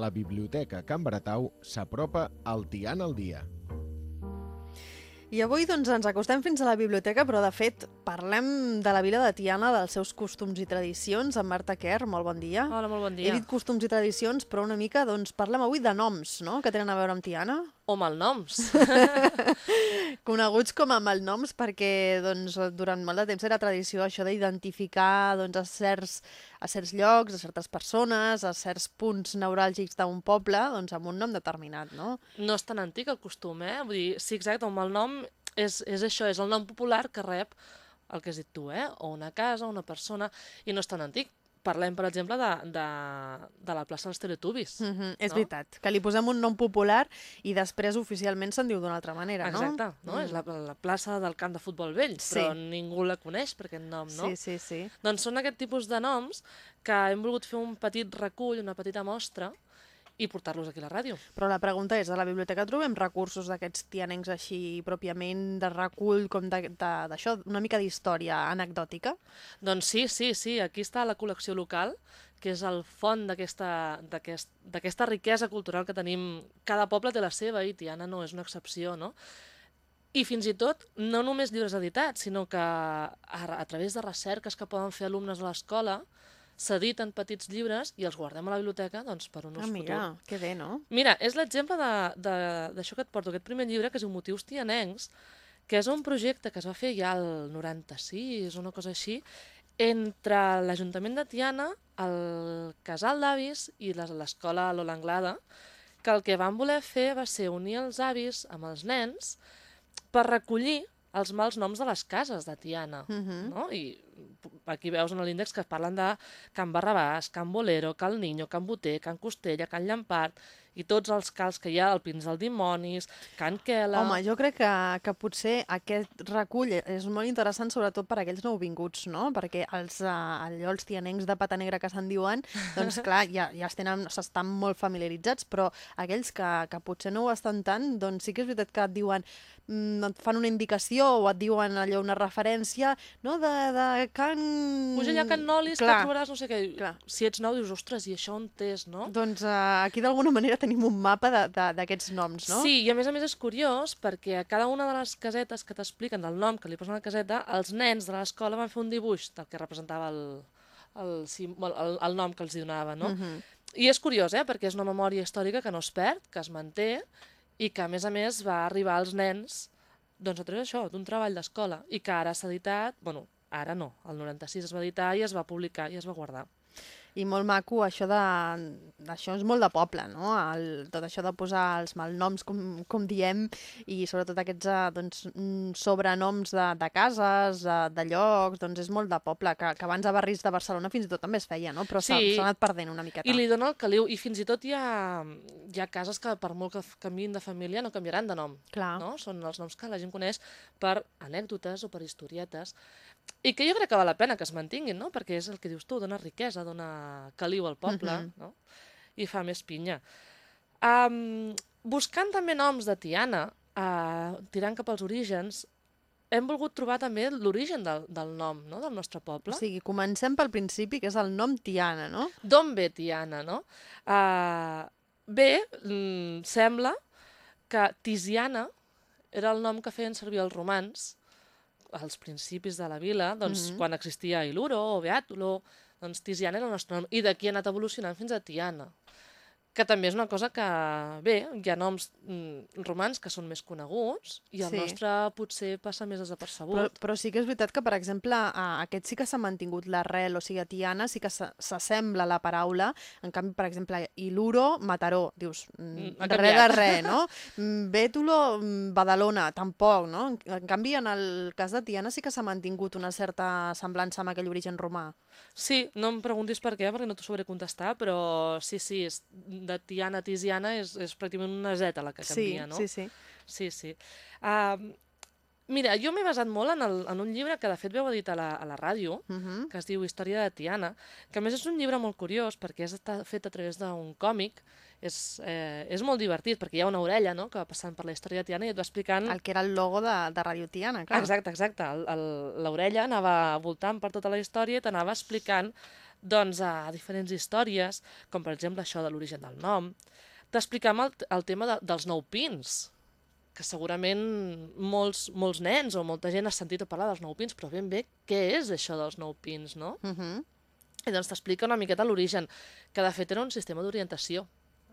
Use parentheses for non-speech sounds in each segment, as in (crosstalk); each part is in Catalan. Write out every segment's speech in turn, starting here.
la Biblioteca Can Baratau s'apropa al Tiana al dia. I avui doncs, ens acostem fins a la biblioteca, però de fet parlem de la vila de Tiana, dels seus costums i tradicions. Amb Marta Kerr, molt bon dia. Hola, molt bon dia. He dit costums i tradicions, però una mica doncs, parlem avui de noms, no?, que tenen a veure amb Tiana. O malnoms. (laughs) Coneguts com a malnoms perquè doncs, durant molt de temps era tradició això d'identificar doncs, a, certs, a certs llocs, a certes persones, a certs punts neuràlgics d'un poble, doncs amb un nom determinat, no? No és tan antic el costum, eh? Vull dir, sí, exacte, un malnom és, és això, és el nom popular que rep el que has dit tu, eh? O una casa, una persona, i no és tan antic parlem, per exemple, de, de, de la plaça dels Teletubbies. Mm -hmm, és no? veritat, que li posem un nom popular i després oficialment se'n diu d'una altra manera, no? Exacte, no? Mm. és la, la plaça del camp de futbol vell, Sí. però ningú la coneix per aquest nom, no? Sí, sí, sí. Doncs són aquest tipus de noms que hem volgut fer un petit recull, una petita mostra, i portar-los aquí a la ràdio. Però la pregunta és, a la biblioteca trobem recursos d'aquests tianencs així pròpiament de recull, com de- de- d'això, una mica d'història anecdòtica? Doncs sí, sí, sí, aquí està la col·lecció local, que és el font d'aquesta d'aquest- d'aquesta riquesa cultural que tenim. Cada poble té la seva i Tiana no és una excepció, no? I fins i tot, no només llibres editats, sinó que a, a través de recerques que poden fer alumnes a l'escola, s'editen petits llibres i els guardem a la biblioteca doncs, per un ús Ah, mira, futur. que bé, no? Mira, és l'exemple de- de- d'això que et porto, aquest primer llibre, que es diu Motius tianencs, que és un projecte que es va fer ja al 96, una cosa així, entre l'Ajuntament de Tiana, el Casal d'Avis i les- l'escola Lola Anglada, que el que van voler fer va ser unir els avis amb els nens per recollir els mals noms de les cases de Tiana. Mhm. no? I aquí veus en l'índex que parlen de Can Barrabàs, Can Bolero, Cal Niño, Can Boter, Can Costella, Can Llampart, i tots els cals que hi ha, el Pins del Dimonis, Can Quela... Home, jo crec que, que potser aquest recull és molt interessant sobretot per a aquells nouvinguts, no? Perquè els, uh, allò, els tianencs de pata negra que se'n diuen, doncs (laughs) clar, ja, ja s'estan molt familiaritzats, però aquells que, que potser no ho estan tant, doncs sí que és veritat que et diuen et fan una indicació o et diuen allò una referència, no? De, de Can... Puja allà a Can Nolis, que Clar. trobaràs no sé què. Clar. Si ets nou, dius, ostres, i això on és, no? Doncs uh, aquí d'alguna manera tenim un mapa d'aquests noms, no? Sí, i a més a més és curiós perquè a cada una de les casetes que t'expliquen del nom que li posen a la caseta, els nens de l'escola van fer un dibuix del que representava el, el, el, el, el nom que els donava, no? Mhm. I és curiós, eh? perquè és una memòria històrica que no es perd, que es manté, i que, a més a més, va arribar als nens doncs, a través d'això, d'un treball d'escola, i que ara s'ha editat, bueno, ara no, el 96 es va editar i es va publicar i es va guardar. I molt maco, això de... Això és molt de poble, no? El, tot això de posar els malnoms, com, com diem, i sobretot aquests eh, doncs, mm, sobrenoms de, de cases, de, de llocs, doncs és molt de poble, que, que abans a barris de Barcelona fins i tot també es feia, no? Però s'ha Sí. anat perdent una miqueta. I li dona el caliu, i fins i tot hi ha, hi ha cases que per molt que canviïn de família no canviaran de nom. Clar. No? Són els noms que la gent coneix per anècdotes o per historietes. I que jo crec que val la pena que es mantinguin, no? perquè és el que dius tu, dona riquesa, dona caliu al poble, Mhm. no? i fa més pinya. Um, buscant també noms de Tiana, uh, tirant cap als orígens, hem volgut trobar també l'origen del, del nom no? del nostre poble. O sigui, comencem pel principi, que és el nom Tiana, no? D'on ve Tiana, no? Uh, bé, mm, sembla que Tisiana era el nom que feien servir els romans als principis de la vila, doncs Mhm. quan existia Iluro o Beàtulo, doncs Tisiana era el nostre nom, i d'aquí ha anat evolucionant fins a Tiana que també és una cosa que, bé, hi ha noms mm, romans que són més coneguts i el Sí. nostre potser passa més desapercebut. Però, però sí que és veritat que, per exemple, a aquest sí que s'ha mantingut l'arrel, o sigui, a Tiana sí que s'assembla la paraula, en canvi, per exemple, Iluro, Mataró, dius, Mm, mm, res de res, no? Bétulo, Badalona, tampoc, no? En, en canvi, en el cas de Tiana sí que s'ha mantingut una certa semblança amb aquell origen romà. Sí, no em preguntis per què, perquè no t'ho sabré contestar, però sí, sí, és, de Tiana a Tisiana és, és pràcticament una zeta la que canvia, sí, no? sí, sí. Sí, sí. Uh, Mira, jo m'he basat molt en, el, en un llibre que de fet veu dit a la, a la ràdio, Uh -huh. que es diu Història de Tiana, que a més és un llibre molt curiós perquè és fet a través d'un còmic, és, eh, és molt divertit perquè hi ha una orella no?, que va passant per la història de Tiana i et va explicant... El que era el logo de, de Radio Tiana, clar. Exacte, exacte. El- el- L'orella anava voltant per tota la història i t'anava explicant doncs, a diferents històries, com per exemple això de l'origen del nom. T'explicàvem el, el tema de, dels nou pins, que segurament molts, molts nens o molta gent ha sentit a parlar dels nou pins, però ben bé què és això dels nou pins, no? Uh -huh. I doncs t'explica una miqueta l'origen, que de fet era un sistema d'orientació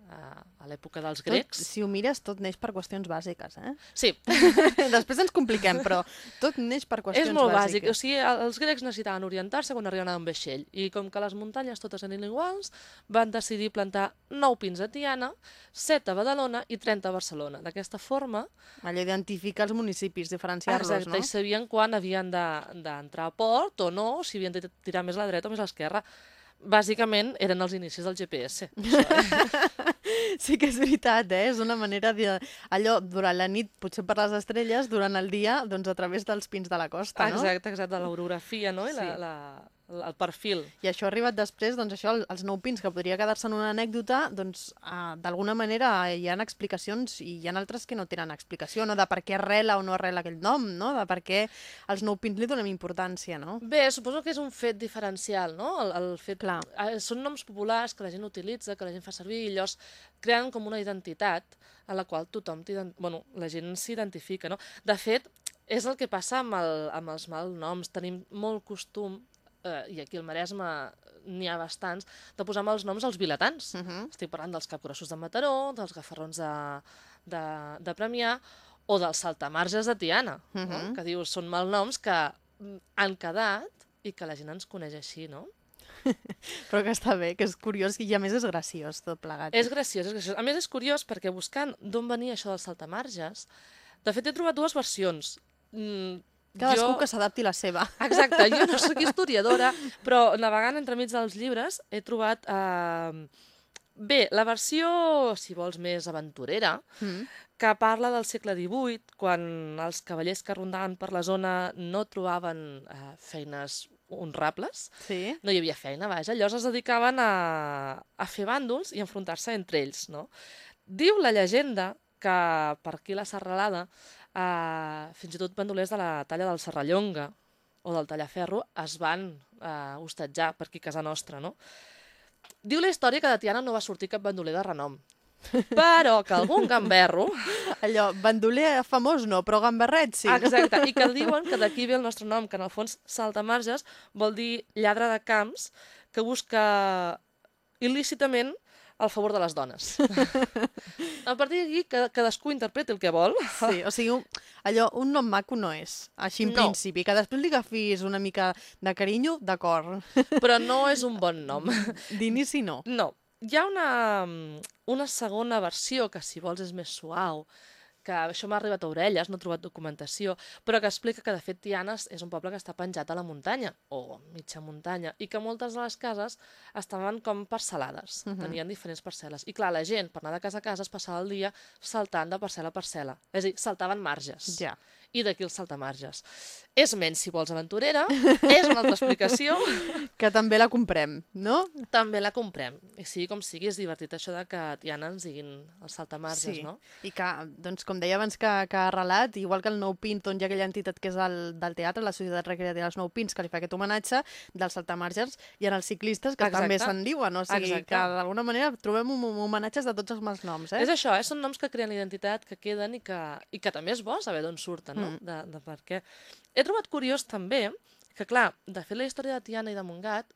a, l'època dels Tot, grecs. si ho mires, tot neix per qüestions bàsiques, eh? Sí, (laughs) Després ens compliquem, però tot neix per qüestions és molt bàsic. O bàsiques. sigui, el- els grecs necessitaven orientar-se quan arribaven a un vaixell. I com que les muntanyes totes eren iguals, van decidir plantar 9 pins a Tiana, 7 a Badalona i 30 a Barcelona. D'aquesta forma, Allò identifica els municipis, diferenciar-los, exacte, no? i sabien quan havien de- d'entrar a port o no, si havien de tirar més a la dreta o més a l'esquerra. Bàsicament eren els inicis del GPS. (laughs) Sí que és veritat, eh? És una manera de... Allò, durant la nit, potser per les estrelles, durant el dia, doncs a través dels pins de la costa, no? Exacte, exacte, l'orografia, no? I la, Sí. la, el perfil. I això ha arribat després, doncs això, el- els nou pins, que podria quedar-se en una anècdota, doncs eh, d'alguna manera hi ha explicacions i hi ha altres que no tenen explicació, no? De per què arrela o no arrela aquell nom, no? De per què als nou pins li donem importància, no? Bé, suposo que és un fet diferencial, no? El, el fet... Clar. Eh, Són noms populars que la gent utilitza, que la gent fa servir, i llavors creen com una identitat a la qual tothom, bueno, la gent s'identifica, no? De fet, és el que passa amb, el, amb els malnoms. Tenim molt costum, eh, i aquí al Maresme n'hi ha bastants, de posar els noms als vilatans. Uh -huh. Estic parlant dels capgrossos de Mataró, dels gafarrons de, de, de Premià o dels saltamarges de Tiana, uh Mhm. no? que dius, són malnoms que han quedat i que la gent ens coneix així, no? (laughs) Però que està bé, que és curiós i a més és graciós tot plegat. És graciós, és graciós. A més, és curiós perquè buscant d'on venia això dels saltamarges, de fet he trobat dues versions. Mm, Cadascú jo... que s'adapti la seva. Exacte, jo no sóc (laughs) historiadora, però navegant entremig dels llibres he trobat... Eh... Bé, la versió, si vols, més aventurera, Mm. que parla del segle XVIII, quan els cavallers que rondaven per la zona no trobaven eh, feines honrables, Sí? no hi havia feina, vaja, llavors es dedicaven a, a fer bàndols i enfrontar-se entre ells, no? Diu la llegenda que per aquí la Serralada, eh, fins i tot bandolers de la talla del Serrallonga o del Tallaferro es van eh, hostatjar per aquí a casa nostra, no? Diu la història que de Tiana no va sortir cap bandoler de renom, (laughs) però que algun gamberro (laughs) Allò, bandoler famós no, però gambarret sí. Exacte, i que (laughs) diuen que d'aquí ve el nostre nom, que en el fons saltamarges vol dir lladre de camps que busca il·lícitament el favor de les dones. a partir d'aquí, cadascú interpreti el que vol. Sí, o sigui, un, allò, un nom maco no és, així en No. principi. Que després li agafis una mica de carinyo, d'acord. Però no és un bon nom. D'inici no. No. Hi ha una, una segona versió que, si vols, és més suau, que això m'ha arribat a orelles, no he trobat documentació, però que explica que, de fet, Tianes és un poble que està penjat a la muntanya, o mitja muntanya, i que moltes de les cases estaven com parcel·lades, uh. -huh. tenien diferents parcel·les. I clar, la gent, per anar de casa a casa, es passava el dia saltant de parcel·la a parcel·la. És a dir, saltaven marges. Ja. I d'aquí els saltamarges. És menys, si vols, aventurera, (laughs) és una altra explicació, Que també la comprem, no? també la comprem. I sigui com sigui, és divertit això de que Tiana ens diguin els saltamarges, Sí. no? I que, doncs, com deia abans que, que ha arrelat, igual que el Nou Pint, on hi ha aquella entitat que és el, del teatre, la Societat Recreativa dels Nou Pins, que li fa aquest homenatge, dels saltamarges, i en els ciclistes, que Exacte. també se'n diuen. O sigui, Exacte. que d'alguna manera trobem un, un homenatges de tots els malnoms, eh? És això, eh? són noms que creen identitat, que queden i que, i que també és bo saber d'on surten, no? Mm. De, de per què. He trobat curiós també que, clar, de fet la història de Tiana i de Montgat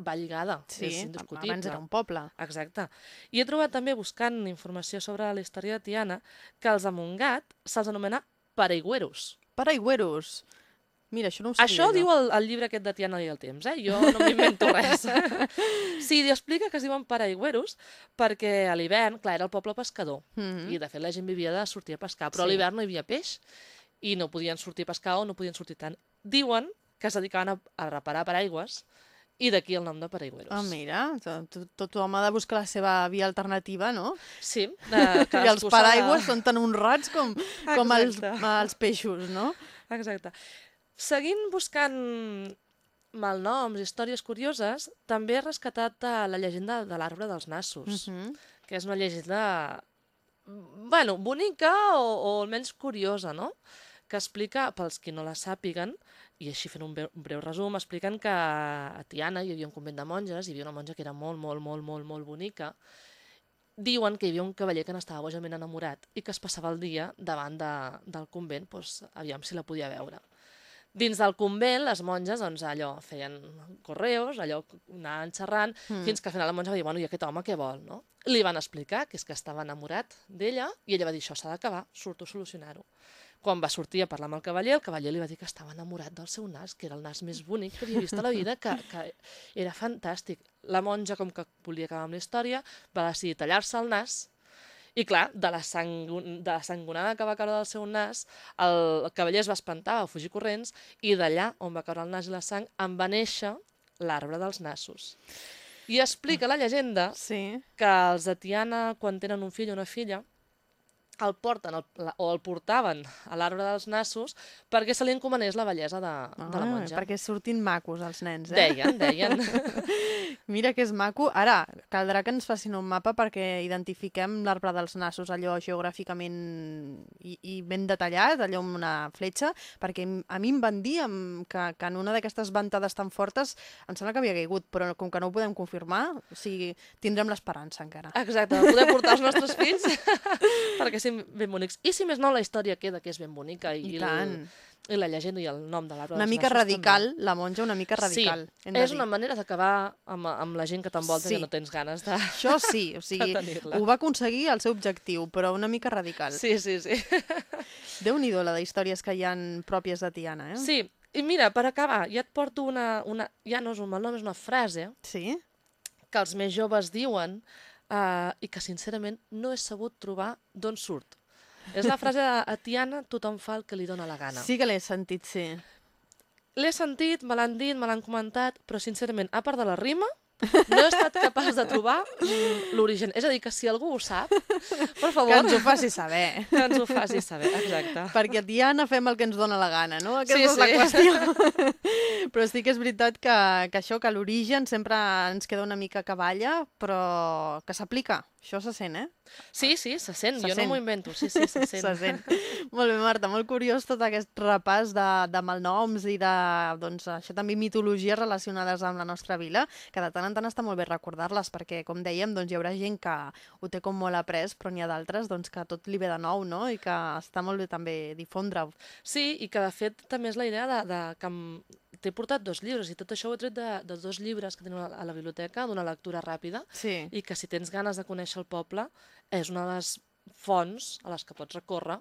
va lligada, Sí, és indiscutible. abans era un poble. Exacte. I he trobat també, buscant informació sobre la història de Tiana, que els de Montgat se'ls anomena paraigüeros. Paraigüeros. Mira, això no ho sabia. Això jo. diu el, el llibre aquest de Tiana i el temps, eh? Jo no m'invento (laughs) res. sí, explica que es diuen paraigüeros perquè a l'hivern, clar, era el poble pescador. Mhm. I, de fet, la gent vivia de sortir a pescar. Però Sí. a l'hivern no hi havia peix i no podien sortir a pescar o no podien sortir tant. Diuen que es dedicaven a, a reparar paraigües i d'aquí el nom de paraigüeros. Ah, mira, to- to- tothom ha de buscar la seva via alternativa, no? Sí. (laughs) Eh, I els paraigües són tan honrats com, com els, els peixos, no? Exacte. Seguint buscant malnoms, històries curioses, també he rescatat la llegenda de l'arbre dels nassos, Mhm. que és una llegenda, bueno, bonica o, o almenys curiosa, no? Que explica, pels qui no la sàpiguen, i així fent un breu, un breu resum, expliquen que a Tiana hi havia un convent de monges, hi havia una monja que era molt, molt, molt, molt, molt bonica, diuen que hi havia un cavaller que n'estava bojament enamorat i que es passava el dia davant de, del convent, doncs, aviam si la podia veure. Dins del convent, les monges, doncs, allò, feien correus, allò, anaven xerrant, mm. fins que al final la monja va dir, bueno, i aquest home què vol, no? Li van explicar que és que estava enamorat d'ella i ella va dir, això s'ha d'acabar, surto a solucionar-ho. Quan va sortir a parlar amb el cavaller, el cavaller li va dir que estava enamorat del seu nas, que era el nas més bonic que havia vist a la vida, que, que era fantàstic. La monja, com que volia acabar amb la història, va decidir tallar-se el nas i clar, de la, sangon, de la sangonada que va caure del seu nas, el cavaller es va espantar, va fugir corrents, i d'allà on va caure el nas i la sang en va néixer l'arbre dels nassos. I explica la llegenda Sí. que els de Tiana, quan tenen un fill o una filla, el porten el, la, o el portaven a l'arbre dels nassos perquè se li encomanés la bellesa de, de la Ah, monja. Perquè surtin macos els nens, eh? Deien, deien. (laughs) Mira que és maco. Ara, caldrà que ens facin un mapa perquè identifiquem l'arbre dels nassos, allò geogràficament i, i ben detallat, allò amb una fletxa, perquè a mi em van dir que, que en una d'aquestes ventades tan fortes em sembla que havia caigut, però com que no ho podem confirmar, o sigui, tindrem l'esperança encara. Exacte, poder portar els nostres (laughs) fills perquè siguin ben bonics. I si més no, la història queda que és ben bonica i, I el- tant. I la llegenda i el nom de l'arbre Una mica nassos radical, També. la monja una mica radical. de és una manera d'acabar amb, amb la gent que t'envolta Sí. que no tens ganes de... Això sí, o sigui, ho va aconseguir el seu objectiu, però una mica radical. Sí, sí, sí. (laughs) Déu-n'hi-do la d'històries que hi han pròpies de Tiana, eh? Sí, i mira, per acabar, ja et porto una... una ja no és un malnom, és una frase Sí? que els més joves diuen uh, i que sincerament no he sabut trobar d'on surt. És la frase de a Tiana tothom fa el que li dóna la gana. Sí que l'he sentit, sí. L'he sentit, me l'han dit, me l'han comentat, però sincerament, a part de la rima, no he estat capaç de trobar mm, l'origen. És a dir, que si algú ho sap, per favor, Que ens ho faci (laughs) saber. que ens ho faci saber. Exacte. Perquè a Tiana fem el que ens dona la gana, no? Aquesta Sí, és la sí. qüestió. (laughs) però sí que és veritat que, que això, que l'origen sempre ens queda una mica cavalla, però que s'aplica. Això se sent, eh? Sí, sí, se sent. Se jo sent. no m'ho invento. Sí, sí, se sent. (laughs) Se sent. molt bé, Marta, molt curiós tot aquest repàs de, de malnoms i de, doncs, això també mitologies relacionades amb la nostra vila, que de tant en tant està molt bé recordar-les, perquè, com dèiem, doncs, hi haurà gent que ho té com molt après, però n'hi ha d'altres doncs, que tot li ve de nou, no? I que està molt bé també difondre-ho. Sí, i que de fet també és la idea de, de que em- t'he portat dos llibres i tot això ho he tret de, de dos llibres que tenen a la- biblioteca, d'una lectura ràpida, Sí. i que si tens ganes de conèixer el poble, és una de les fonts a les que pots recórrer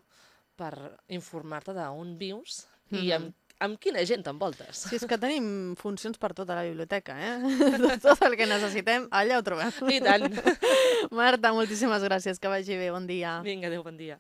per informar-te d'on vius i amb, amb quina gent t'envoltes. Sí, és que tenim funcions per tota la biblioteca, eh? (laughs) Tot el que necessitem, allà ho trobem. I tant. (laughs) Marta, moltíssimes gràcies, que vagi bé, bon dia. Vinga, adéu, bon dia.